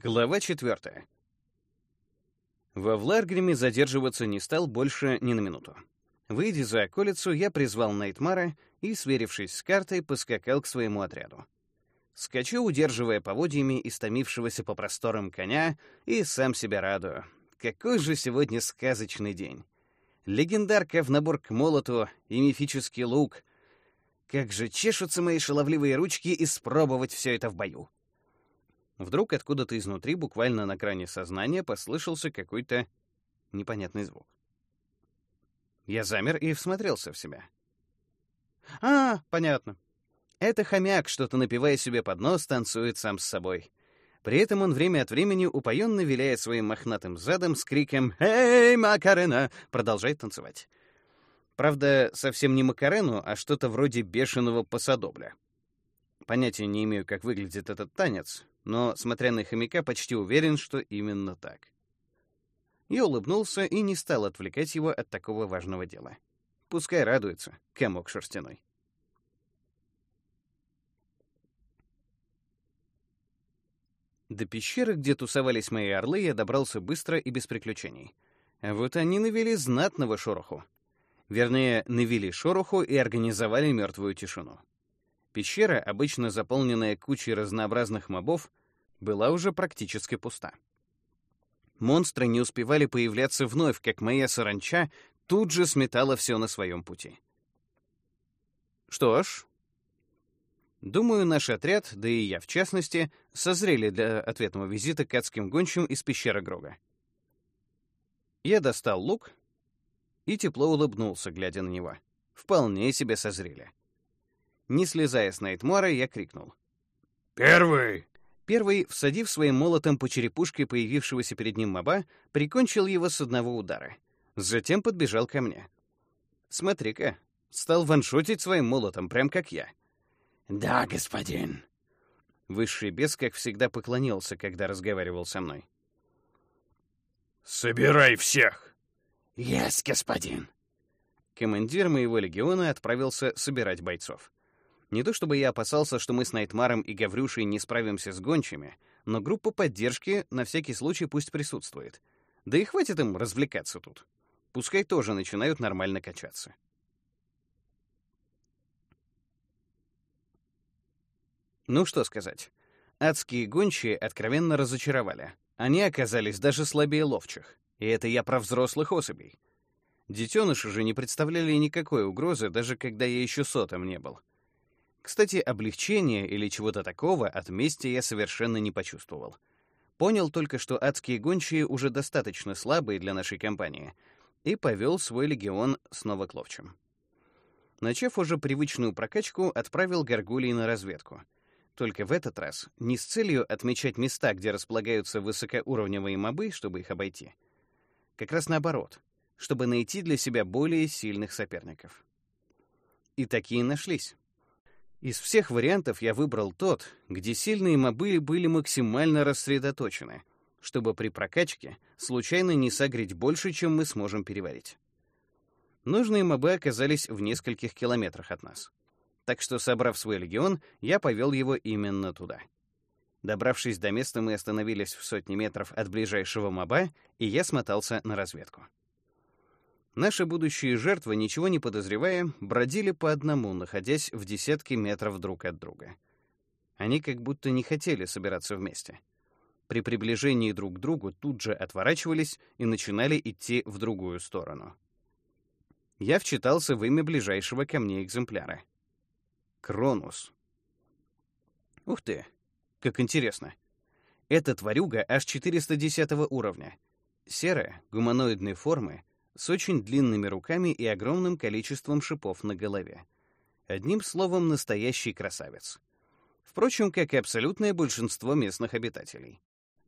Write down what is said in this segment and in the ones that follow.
Глава четвертая. Во Вларгриме задерживаться не стал больше ни на минуту. Выйдя за околицу, я призвал Найтмара и, сверившись с картой, поскакал к своему отряду. Скачу, удерживая поводьями истомившегося по просторам коня, и сам себя радую. Какой же сегодня сказочный день! Легендарка в набор к молоту и мифический лук. Как же чешутся мои шаловливые ручки испробовать все это в бою. Вдруг откуда-то изнутри, буквально на грани сознания, послышался какой-то непонятный звук. Я замер и всмотрелся в себя. А, понятно. Это хомяк, что-то напивая себе под нос, танцует сам с собой. При этом он время от времени упоенно виляет своим мохнатым задом с криком «Эй, Макарена!» продолжает танцевать. Правда, совсем не Макарену, а что-то вроде бешеного посадобля. Понятия не имею, как выглядит этот танец, но, смотря на хомяка, почти уверен, что именно так. Я улыбнулся и не стал отвлекать его от такого важного дела. Пускай радуется, комок шерстяной. До пещеры, где тусовались мои орлы, я добрался быстро и без приключений. А вот они навели знатного шороху. Вернее, навели шороху и организовали мертвую тишину. Пещера, обычно заполненная кучей разнообразных мобов, была уже практически пуста. Монстры не успевали появляться вновь, как моя саранча тут же сметала все на своем пути. Что ж, думаю, наш отряд, да и я в частности, созрели для ответного визита к адским гончим из пещеры Грога. Я достал лук и тепло улыбнулся, глядя на него. Вполне себе созрели. Не слезая с Найтмора, я крикнул. «Первый!» Первый, всадив своим молотом по черепушке появившегося перед ним моба, прикончил его с одного удара. Затем подбежал ко мне. «Смотри-ка, стал ваншотить своим молотом, прям как я». «Да, господин». Высший бес, как всегда, поклонился, когда разговаривал со мной. «Собирай всех!» «Есть, господин!» Командир моего легиона отправился собирать бойцов. Не то чтобы я опасался, что мы с Найтмаром и Гаврюшей не справимся с гончими, но группа поддержки на всякий случай пусть присутствует. Да и хватит им развлекаться тут. Пускай тоже начинают нормально качаться. Ну что сказать. Адские гончие откровенно разочаровали. Они оказались даже слабее ловчих. И это я про взрослых особей. Детеныши же не представляли никакой угрозы, даже когда я еще сотом не был. Кстати, облегчения или чего-то такого от мести я совершенно не почувствовал. Понял только, что адские гончие уже достаточно слабые для нашей компании, и повел свой легион снова к ловчим. Начав уже привычную прокачку, отправил горгулей на разведку. Только в этот раз не с целью отмечать места, где располагаются высокоуровневые мобы, чтобы их обойти. Как раз наоборот, чтобы найти для себя более сильных соперников. И такие нашлись. Из всех вариантов я выбрал тот, где сильные мобы были максимально рассредоточены, чтобы при прокачке случайно не согреть больше, чем мы сможем переварить. Нужные мобы оказались в нескольких километрах от нас. Так что, собрав свой легион, я повел его именно туда. Добравшись до места, мы остановились в сотне метров от ближайшего моба, и я смотался на разведку. Наши будущие жертвы, ничего не подозревая, бродили по одному, находясь в десятке метров друг от друга. Они как будто не хотели собираться вместе. При приближении друг к другу тут же отворачивались и начинали идти в другую сторону. Я вчитался в имя ближайшего ко мне экземпляра. Кронус. Ух ты, как интересно. Эта тварюга аж 410 уровня. Серая, гуманоидной формы, с очень длинными руками и огромным количеством шипов на голове. Одним словом, настоящий красавец. Впрочем, как и абсолютное большинство местных обитателей.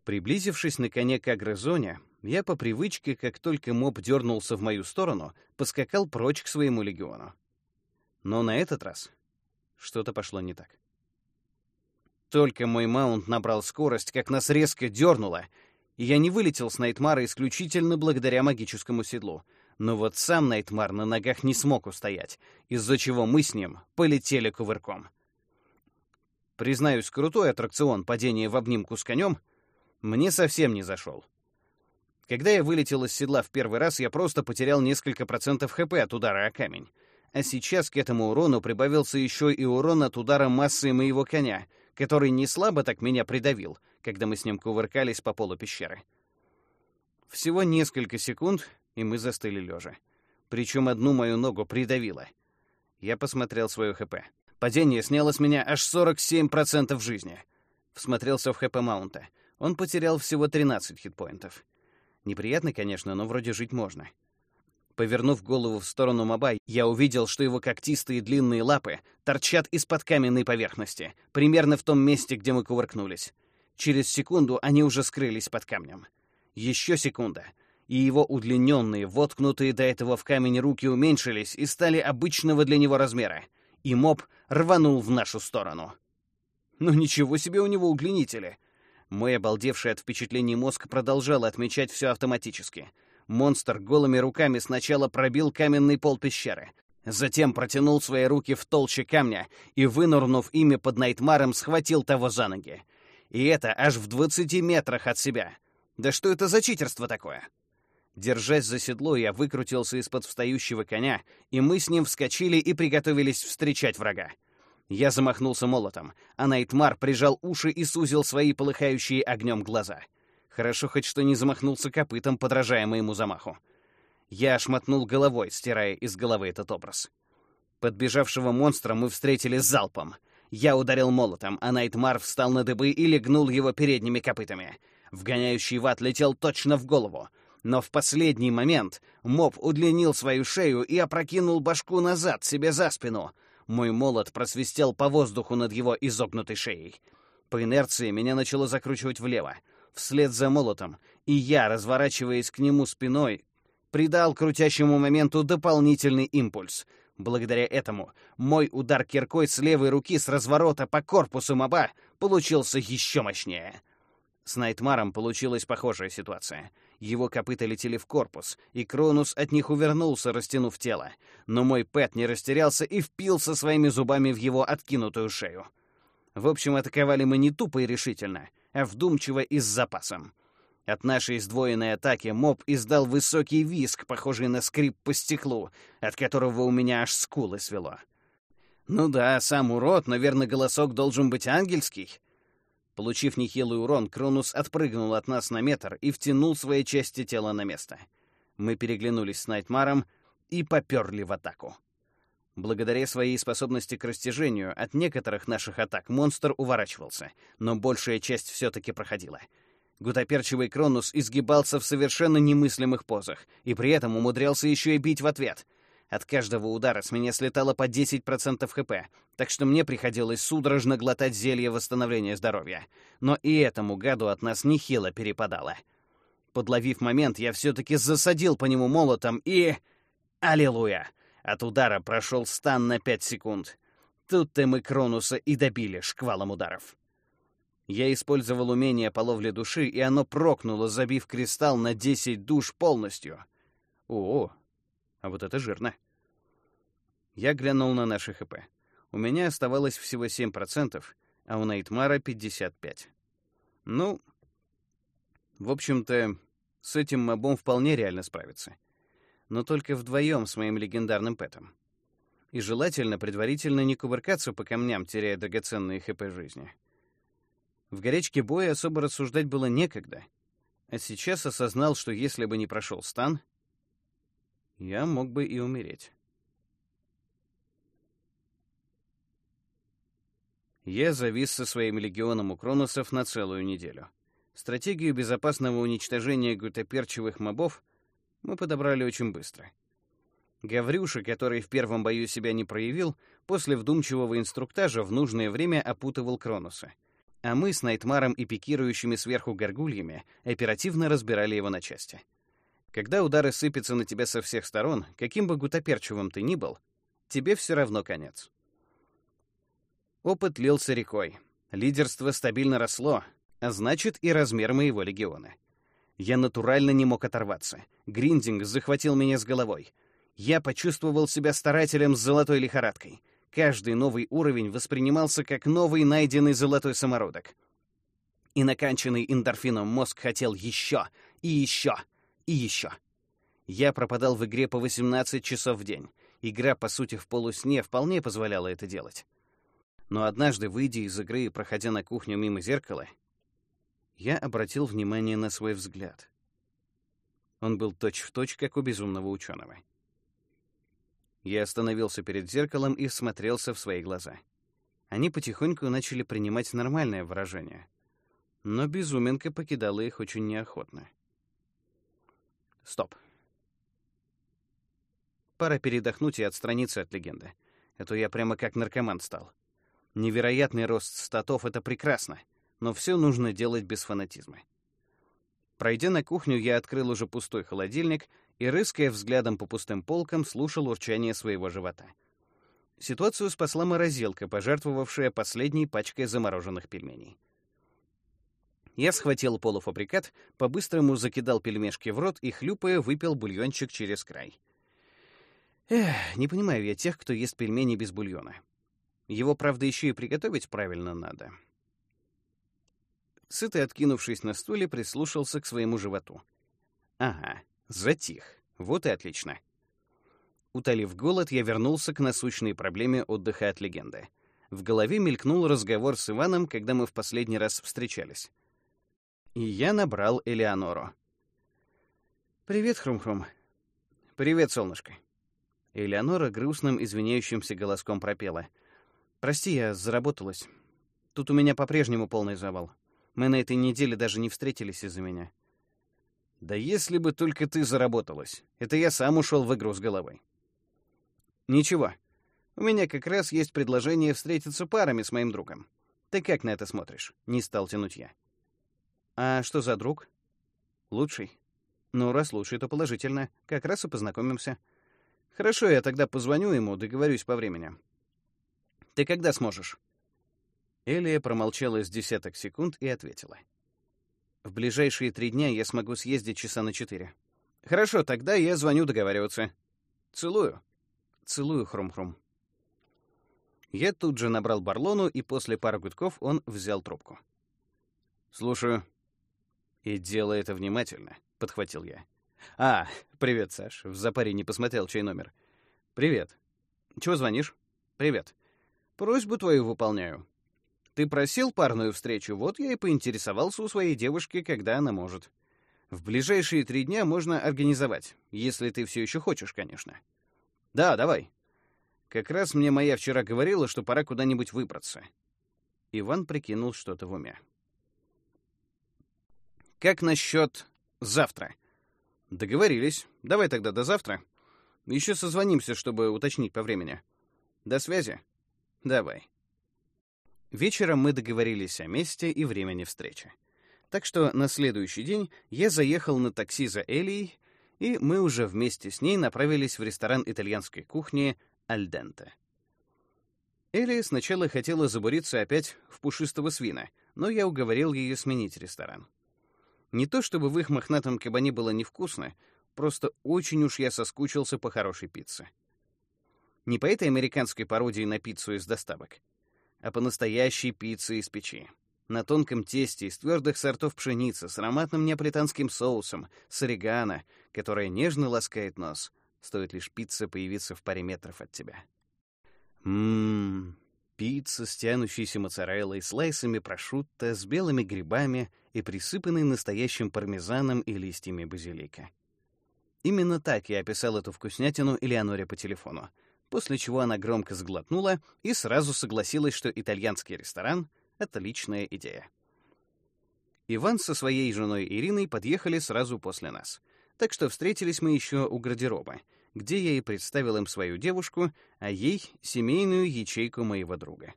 Приблизившись на коне к агрозоне, я по привычке, как только моб дернулся в мою сторону, поскакал прочь к своему легиону. Но на этот раз что-то пошло не так. Только мой маунт набрал скорость, как нас резко дернуло, и я не вылетел с Найтмара исключительно благодаря магическому седлу. Но вот сам Найтмар на ногах не смог устоять, из-за чего мы с ним полетели кувырком. Признаюсь, крутой аттракцион падения в обнимку с конем, мне совсем не зашел. Когда я вылетел из седла в первый раз, я просто потерял несколько процентов ХП от удара о камень. А сейчас к этому урону прибавился еще и урон от удара массой моего коня, который не слабо так меня придавил, когда мы с ним кувыркались по полу пещеры. Всего несколько секунд, и мы застыли лежа. Причем одну мою ногу придавило. Я посмотрел свое ХП. Падение сняло с меня аж 47% жизни. Всмотрелся в ХП Маунта. Он потерял всего 13 хитпоинтов. Неприятно, конечно, но вроде жить можно. Повернув голову в сторону моба, я увидел, что его когтистые длинные лапы торчат из-под каменной поверхности, примерно в том месте, где мы кувыркнулись. Через секунду они уже скрылись под камнем. Еще секунда, и его удлиненные, воткнутые до этого в камень руки уменьшились и стали обычного для него размера, и моб рванул в нашу сторону. Ну ничего себе у него удлинители! Мой обалдевший от впечатлений мозг продолжал отмечать все автоматически. Монстр голыми руками сначала пробил каменный пол пещеры, затем протянул свои руки в толще камня и, вынырнув ими под Найтмаром, схватил того за ноги. И это аж в двадцати метрах от себя — да что это за читерство такое? Держась за седло, я выкрутился из-под встающего коня, и мы с ним вскочили и приготовились встречать врага. Я замахнулся молотом, а Найтмар прижал уши и сузил свои полыхающие огнем глаза. Хорошо хоть что не замахнулся копытом, подражая моему замаху. Я ошмотнул головой, стирая из головы этот образ. Подбежавшего монстра мы встретили залпом. Я ударил молотом, а Найтмар встал на дыбы и легнул его передними копытами — Вгоняющий ват летел точно в голову. Но в последний момент моб удлинил свою шею и опрокинул башку назад себе за спину. Мой молот просвистел по воздуху над его изогнутой шеей. По инерции меня начало закручивать влево, вслед за молотом, и я, разворачиваясь к нему спиной, придал крутящему моменту дополнительный импульс. Благодаря этому мой удар киркой с левой руки с разворота по корпусу моба получился еще мощнее. С Найтмаром получилась похожая ситуация. Его копыта летели в корпус, и Кронус от них увернулся, растянув тело. Но мой Пэт не растерялся и впился своими зубами в его откинутую шею. В общем, атаковали мы не тупо и решительно, а вдумчиво и с запасом. От нашей сдвоенной атаки моб издал высокий виск, похожий на скрип по стеклу, от которого у меня аж скулы свело. Ну да, сам урод, наверное, голосок должен быть ангельский. Получив нехилый урон, Кронус отпрыгнул от нас на метр и втянул свои части тела на место. Мы переглянулись с Найтмаром и поперли в атаку. Благодаря своей способности к растяжению от некоторых наших атак монстр уворачивался, но большая часть все-таки проходила. Гутоперчивый Кронус изгибался в совершенно немыслимых позах и при этом умудрялся еще и бить в ответ — от каждого удара с меня слетало по 10% хп, так что мне приходилось судорожно глотать зелье восстановления здоровья. Но и этому гаду от нас нехило перепадало. Подловив момент, я все-таки засадил по нему молотом и... Аллилуйя! От удара прошел стан на 5 секунд. Тут-то мы Кронуса и добили шквалом ударов. Я использовал умение по ловле души, и оно прокнуло, забив кристалл на 10 душ полностью. О, а вот это жирно. Я глянул на наши ХП. У меня оставалось всего 7%, а у Найтмара 55%. Ну, в общем-то, с этим мобом вполне реально справиться. Но только вдвоем с моим легендарным пэтом. И желательно предварительно не кувыркаться по камням, теряя драгоценные ХП жизни. В горячке боя особо рассуждать было некогда. А сейчас осознал, что если бы не прошел стан, я мог бы и умереть. Я завис со своим легионом у Кроносов на целую неделю. Стратегию безопасного уничтожения гутоперчивых мобов мы подобрали очень быстро. Гаврюша, который в первом бою себя не проявил, после вдумчивого инструктажа в нужное время опутывал Кроноса. А мы с Найтмаром и пикирующими сверху горгульями оперативно разбирали его на части. Когда удары сыпятся на тебя со всех сторон, каким бы гутоперчивым ты ни был, тебе все равно конец. Опыт лился рекой. Лидерство стабильно росло, а значит и размер моего легиона. Я натурально не мог оторваться. Гриндинг захватил меня с головой. Я почувствовал себя старателем с золотой лихорадкой. Каждый новый уровень воспринимался как новый найденный золотой самородок. И наканченный эндорфином мозг хотел еще, и еще, и еще. Я пропадал в игре по 18 часов в день. Игра, по сути, в полусне вполне позволяла это делать. Но однажды, выйдя из игры и проходя на кухню мимо зеркала, я обратил внимание на свой взгляд. Он был точь-в-точь, точь, как у безумного ученого. Я остановился перед зеркалом и смотрелся в свои глаза. Они потихоньку начали принимать нормальное выражение. Но безуминка покидала их очень неохотно. Стоп. Пора передохнуть и отстраниться от легенды. Это а я прямо как наркоман стал. Невероятный рост статов — это прекрасно, но все нужно делать без фанатизма. Пройдя на кухню, я открыл уже пустой холодильник и, рыская взглядом по пустым полкам, слушал урчание своего живота. Ситуацию спасла морозилка, пожертвовавшая последней пачкой замороженных пельменей. Я схватил полуфабрикат, по-быстрому закидал пельмешки в рот и, хлюпая, выпил бульончик через край. Эх, не понимаю я тех, кто ест пельмени без бульона. Его, правда, еще и приготовить правильно надо. Сытый, откинувшись на стуле, прислушался к своему животу. Ага, затих. Вот и отлично. Утолив голод, я вернулся к насущной проблеме отдыха от легенды. В голове мелькнул разговор с Иваном, когда мы в последний раз встречались. И я набрал Элеонору. «Привет, Хрум-Хрум». «Привет, солнышко». Элеонора грустным, извиняющимся голоском пропела. «Прости, я заработалась. Тут у меня по-прежнему полный завал. Мы на этой неделе даже не встретились из-за меня. Да если бы только ты заработалась. Это я сам ушел в игру с головой. Ничего. У меня как раз есть предложение встретиться парами с моим другом. Ты как на это смотришь? Не стал тянуть я. А что за друг? Лучший. Ну, раз лучший, то положительно. Как раз и познакомимся. Хорошо, я тогда позвоню ему, договорюсь по времени. Ты когда сможешь? Элия промолчала с десяток секунд и ответила. «В ближайшие три дня я смогу съездить часа на четыре». «Хорошо, тогда я звоню договариваться. Целую». «Целую, Хрум-Хрум». Я тут же набрал Барлону, и после пары гудков он взял трубку. «Слушаю». «И делай это внимательно», — подхватил я. «А, привет, Саш. В запаре не посмотрел, чей номер». «Привет. Чего звонишь?» «Привет. Просьбу твою выполняю. Ты просил парную встречу, вот я и поинтересовался у своей девушки, когда она может. В ближайшие три дня можно организовать, если ты все еще хочешь, конечно. Да, давай. Как раз мне моя вчера говорила, что пора куда-нибудь выбраться. Иван прикинул что-то в уме. Как насчет завтра? Договорились. Давай тогда до завтра. Еще созвонимся, чтобы уточнить по времени. До связи. Давай. Вечером мы договорились о месте и времени встречи. Так что на следующий день я заехал на такси за Элией, и мы уже вместе с ней направились в ресторан итальянской кухни «Альденте». Элия сначала хотела забуриться опять в пушистого свина, но я уговорил ее сменить ресторан. Не то чтобы в их мохнатом кабане было невкусно, просто очень уж я соскучился по хорошей пицце. Не по этой американской пародии на пиццу из доставок, а по настоящей пицце из печи. На тонком тесте из твердых сортов пшеницы с ароматным неаполитанским соусом, с орегано, которое нежно ласкает нос. Стоит лишь пицца появиться в паре метров от тебя. Ммм, пицца с тянущейся моцареллой, слайсами прошутто, с белыми грибами и присыпанной настоящим пармезаном и листьями базилика. Именно так я описал эту вкуснятину Элеоноре по телефону — после чего она громко сглотнула и сразу согласилась, что итальянский ресторан — отличная идея. Иван со своей женой Ириной подъехали сразу после нас, так что встретились мы еще у гардероба, где я и представил им свою девушку, а ей — семейную ячейку моего друга.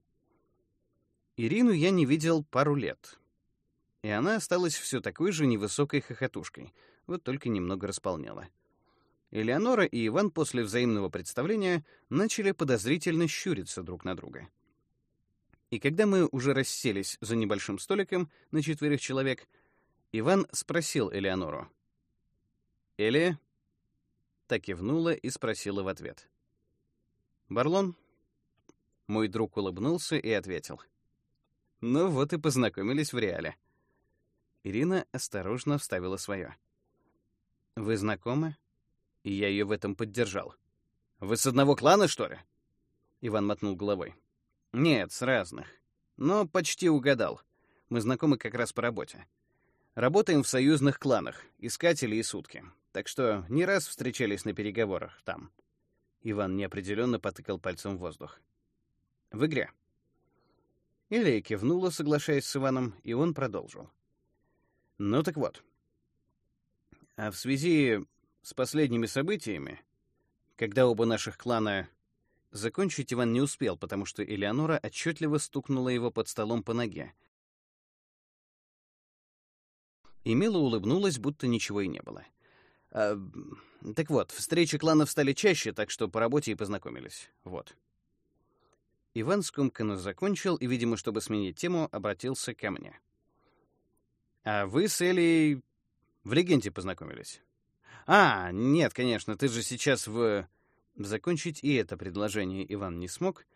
Ирину я не видел пару лет, и она осталась все такой же невысокой хохотушкой, вот только немного располнела — Элеонора и Иван после взаимного представления начали подозрительно щуриться друг на друга. И когда мы уже расселись за небольшим столиком на четверых человек, Иван спросил Элеонору. «Элия?» Так кивнула и спросила в ответ. «Барлон?» Мой друг улыбнулся и ответил. «Ну вот и познакомились в реале. Ирина осторожно вставила свое. «Вы знакомы?» И я ее в этом поддержал. «Вы с одного клана, что ли?» Иван мотнул головой. «Нет, с разных. Но почти угадал. Мы знакомы как раз по работе. Работаем в союзных кланах, искатели и сутки. Так что не раз встречались на переговорах там». Иван неопределенно потыкал пальцем в воздух. «В игре». Илья кивнула, соглашаясь с Иваном, и он продолжил. «Ну так вот. А в связи с последними событиями, когда оба наших клана Закончить Иван не успел, потому что Элеонора отчетливо стукнула его под столом по ноге. И мило улыбнулась, будто ничего и не было. А, так вот, встречи кланов стали чаще, так что по работе и познакомились. Вот. Иван скомканно закончил и, видимо, чтобы сменить тему, обратился ко мне. «А вы с Элей в легенде познакомились?» «А, нет, конечно, ты же сейчас в...» Закончить и это предложение Иван не смог,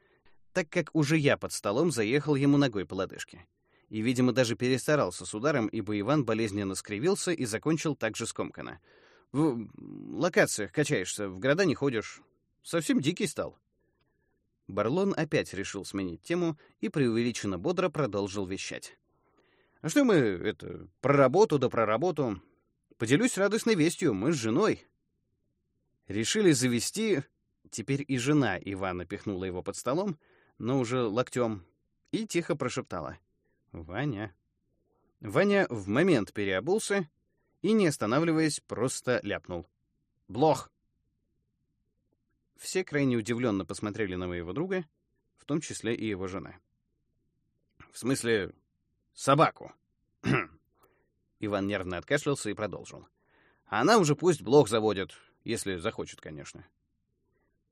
так как уже я под столом заехал ему ногой по лодыжке. И, видимо, даже перестарался с ударом, ибо Иван болезненно скривился и закончил так же скомканно. «В локациях качаешься, в города не ходишь. Совсем дикий стал». Барлон опять решил сменить тему и преувеличенно бодро продолжил вещать. «А что мы, это, про работу да про работу? Поделюсь радостной вестью, мы с женой Решили завести... Теперь и жена Ивана пихнула его под столом, но уже локтем, и тихо прошептала. «Ваня». Ваня в момент переобулся и, не останавливаясь, просто ляпнул. «Блох!» Все крайне удивленно посмотрели на моего друга, в том числе и его жена. «В смысле, собаку?» Иван нервно откашлялся и продолжил. «Она уже пусть блох заводит, если захочет, конечно.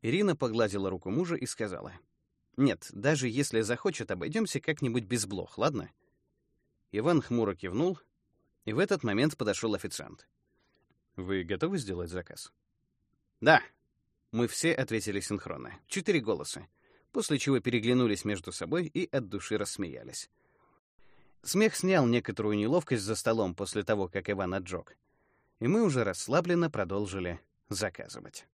Ирина погладила руку мужа и сказала. «Нет, даже если захочет, обойдемся как-нибудь без блох, ладно?» Иван хмуро кивнул, и в этот момент подошел официант. «Вы готовы сделать заказ?» «Да». Мы все ответили синхронно. Четыре голоса. После чего переглянулись между собой и от души рассмеялись. Смех снял некоторую неловкость за столом после того, как Иван отжег. И мы уже расслабленно продолжили заказывать.